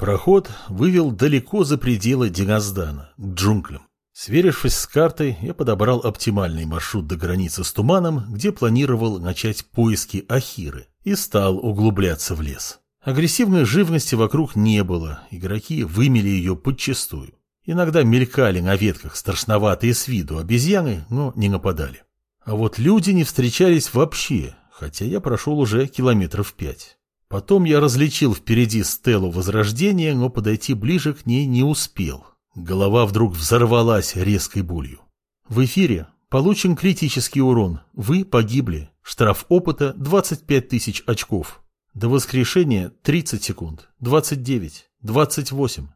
Проход вывел далеко за пределы Дигаздана, к джунглям. Сверившись с картой, я подобрал оптимальный маршрут до границы с туманом, где планировал начать поиски Ахиры, и стал углубляться в лес. Агрессивной живности вокруг не было, игроки вымели ее подчистую. Иногда мелькали на ветках страшноватые с виду обезьяны, но не нападали. А вот люди не встречались вообще, хотя я прошел уже километров пять. Потом я различил впереди стелу Возрождения, но подойти ближе к ней не успел. Голова вдруг взорвалась резкой болью. В эфире получен критический урон. Вы погибли. Штраф опыта 25 тысяч очков. До воскрешения 30 секунд. 29. 28.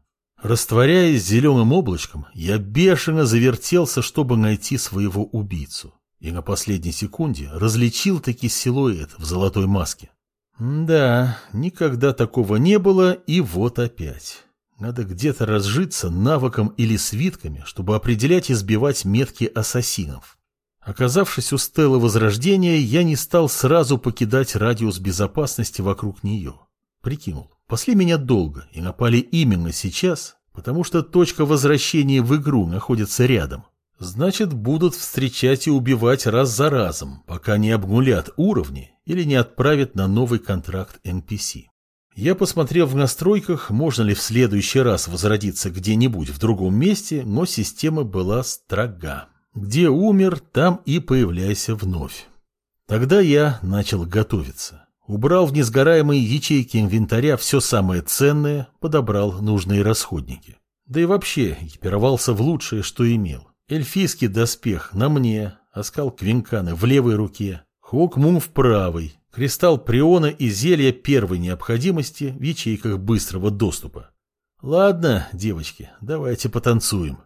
Растворяясь зеленым облачком, я бешено завертелся, чтобы найти своего убийцу. И на последней секунде различил таки силуэт в золотой маске. Да, никогда такого не было, и вот опять. Надо где-то разжиться навыком или свитками, чтобы определять и сбивать метки ассасинов. Оказавшись у стелы Возрождения, я не стал сразу покидать радиус безопасности вокруг нее. Прикинул, пасли меня долго и напали именно сейчас, потому что точка возвращения в игру находится рядом. Значит, будут встречать и убивать раз за разом, пока не обнулят уровни или не отправят на новый контракт NPC. Я посмотрел в настройках, можно ли в следующий раз возродиться где-нибудь в другом месте, но система была строга. Где умер, там и появляйся вновь. Тогда я начал готовиться. Убрал в несгораемые ячейки инвентаря все самое ценное, подобрал нужные расходники. Да и вообще экипировался в лучшее, что имел. Эльфийский доспех на мне, оскал квинканы в левой руке, хок-мум в правой, Кристалл приона и зелья первой необходимости в ячейках быстрого доступа. Ладно, девочки, давайте потанцуем.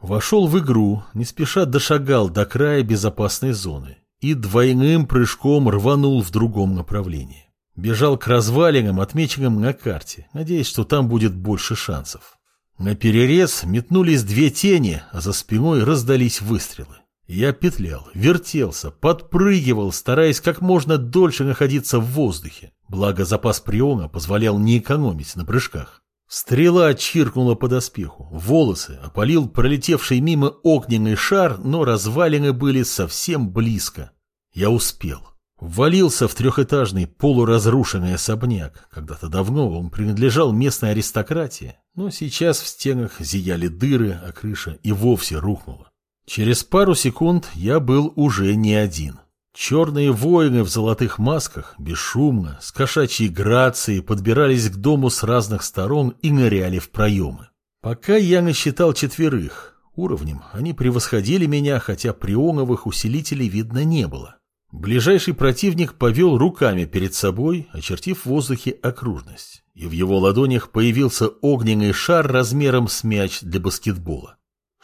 Вошел в игру, не спеша дошагал до края безопасной зоны и двойным прыжком рванул в другом направлении. Бежал к развалинам, отмеченным на карте, надеясь, что там будет больше шансов. На перерез метнулись две тени, а за спиной раздались выстрелы. Я петлял, вертелся, подпрыгивал, стараясь как можно дольше находиться в воздухе. Благо запас приона позволял не экономить на прыжках. Стрела чиркнула по доспеху, волосы опалил пролетевший мимо огненный шар, но развалины были совсем близко. Я успел. Ввалился в трехэтажный полуразрушенный особняк. Когда-то давно он принадлежал местной аристократии, но сейчас в стенах зияли дыры, а крыша и вовсе рухнула. Через пару секунд я был уже не один. Черные воины в золотых масках бесшумно, с кошачьей грацией подбирались к дому с разных сторон и ныряли в проемы. Пока я насчитал четверых. Уровнем они превосходили меня, хотя прионовых усилителей видно не было. Ближайший противник повел руками перед собой, очертив в воздухе окружность, и в его ладонях появился огненный шар размером с мяч для баскетбола.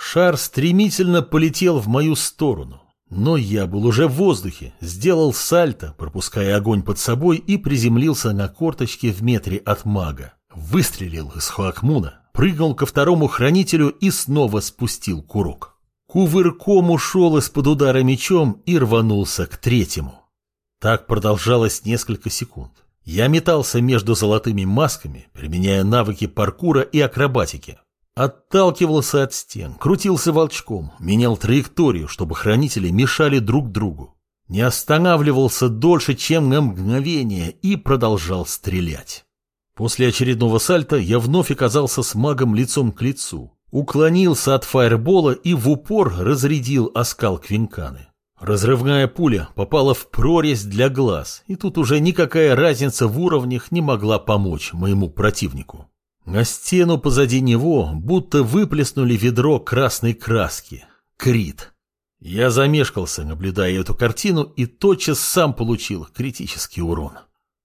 Шар стремительно полетел в мою сторону, но я был уже в воздухе, сделал сальто, пропуская огонь под собой и приземлился на корточке в метре от мага. Выстрелил из Хуакмуна, прыгнул ко второму хранителю и снова спустил курок. Кувырком ушел из-под удара мечом и рванулся к третьему. Так продолжалось несколько секунд. Я метался между золотыми масками, применяя навыки паркура и акробатики. Отталкивался от стен, крутился волчком, менял траекторию, чтобы хранители мешали друг другу. Не останавливался дольше, чем на мгновение, и продолжал стрелять. После очередного сальта я вновь оказался с магом лицом к лицу. Уклонился от фаербола и в упор разрядил оскал квинканы. Разрывная пуля попала в прорезь для глаз, и тут уже никакая разница в уровнях не могла помочь моему противнику. На стену позади него будто выплеснули ведро красной краски. Крит. Я замешкался, наблюдая эту картину, и тотчас сам получил критический урон.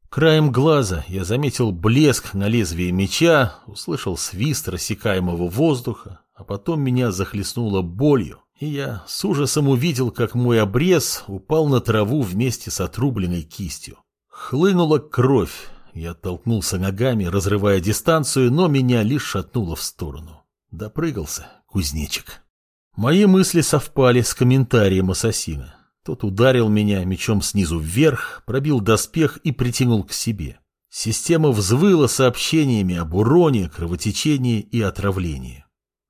Краем глаза я заметил блеск на лезвии меча, услышал свист рассекаемого воздуха, а потом меня захлестнуло болью, и я с ужасом увидел, как мой обрез упал на траву вместе с отрубленной кистью. Хлынула кровь, я оттолкнулся ногами, разрывая дистанцию, но меня лишь шатнуло в сторону. Допрыгался кузнечик. Мои мысли совпали с комментарием ассасина. Тот ударил меня мечом снизу вверх, пробил доспех и притянул к себе. Система взвыла сообщениями об уроне, кровотечении и отравлении.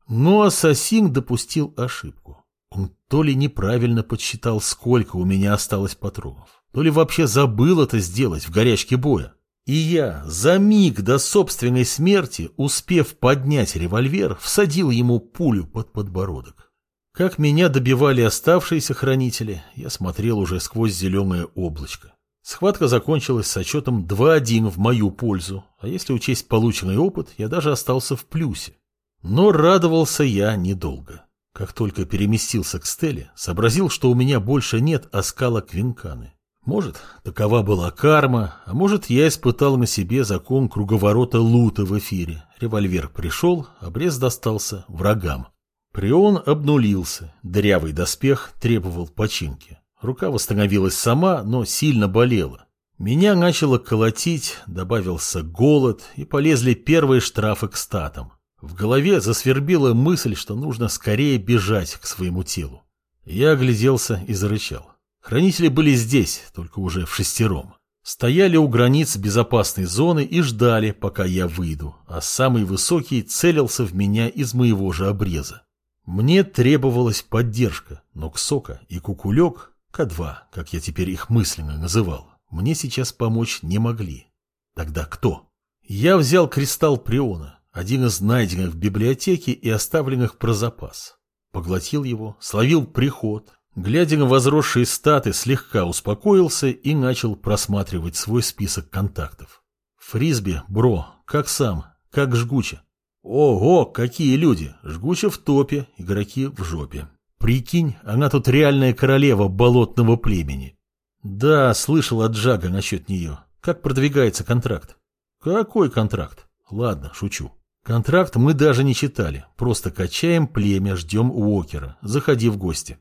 Но ассасин допустил ошибку. Он то ли неправильно подсчитал, сколько у меня осталось патронов, то ли вообще забыл это сделать в горячке боя. И я, за миг до собственной смерти, успев поднять револьвер, всадил ему пулю под подбородок. Как меня добивали оставшиеся хранители, я смотрел уже сквозь зеленое облачко. Схватка закончилась с отчетом 2-1 в мою пользу, а если учесть полученный опыт, я даже остался в плюсе. Но радовался я недолго. Как только переместился к Стелле, сообразил, что у меня больше нет оскала Квинканы. Может, такова была карма, а может, я испытал на себе закон круговорота лута в эфире. Револьвер пришел, обрез достался врагам. Прион обнулился, дырявый доспех требовал починки. Рука восстановилась сама, но сильно болела. Меня начало колотить, добавился голод, и полезли первые штрафы к статам. В голове засвербила мысль, что нужно скорее бежать к своему телу. Я огляделся и зарычал. Хранители были здесь, только уже в шестером. Стояли у границ безопасной зоны и ждали, пока я выйду, а самый высокий целился в меня из моего же обреза. Мне требовалась поддержка, но Ксока и Кукулек к2, как я теперь их мысленно называл, мне сейчас помочь не могли. Тогда кто? Я взял кристалл Приона, один из найденных в библиотеке и оставленных про запас. Поглотил его, словил приход, глядя на возросшие статы, слегка успокоился и начал просматривать свой список контактов. Фрисби, бро, как сам, как жгуче. Ого, какие люди! Жгуче в топе, игроки в жопе. Прикинь, она тут реальная королева болотного племени. Да, слышал от Джага насчет нее. Как продвигается контракт? Какой контракт? Ладно, шучу. Контракт мы даже не читали. Просто качаем племя, ждем Уокера. Заходи в гости.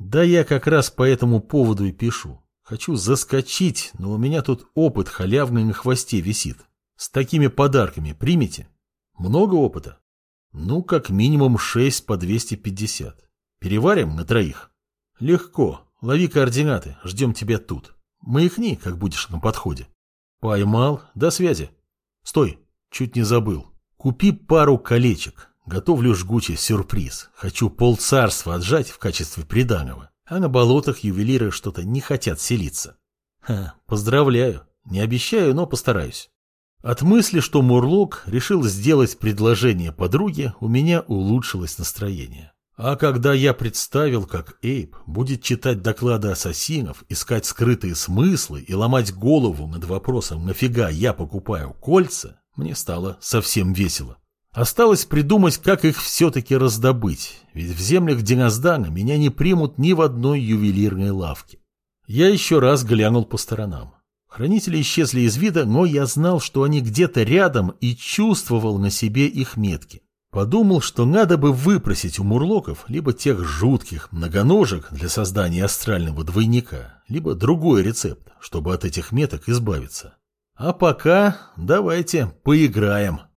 Да я как раз по этому поводу и пишу. Хочу заскочить, но у меня тут опыт халявный на хвосте висит. С такими подарками примите? Много опыта? Ну, как минимум 6 по 250. Переварим на троих? Легко. Лови координаты. Ждем тебя тут. Маякни, как будешь на подходе. Поймал. До связи. Стой. Чуть не забыл. Купи пару колечек. Готовлю жгучий сюрприз. Хочу полцарства отжать в качестве приданого. А на болотах ювелиры что-то не хотят селиться. Ха, поздравляю. Не обещаю, но постараюсь. От мысли, что Мурлок решил сделать предложение подруге, у меня улучшилось настроение. А когда я представил, как Эйп будет читать доклады ассасинов, искать скрытые смыслы и ломать голову над вопросом, нафига я покупаю кольца, мне стало совсем весело. Осталось придумать, как их все-таки раздобыть, ведь в землях Диназдана меня не примут ни в одной ювелирной лавке. Я еще раз глянул по сторонам. Хранители исчезли из вида, но я знал, что они где-то рядом и чувствовал на себе их метки. Подумал, что надо бы выпросить у мурлоков либо тех жутких многоножек для создания астрального двойника, либо другой рецепт, чтобы от этих меток избавиться. А пока давайте поиграем.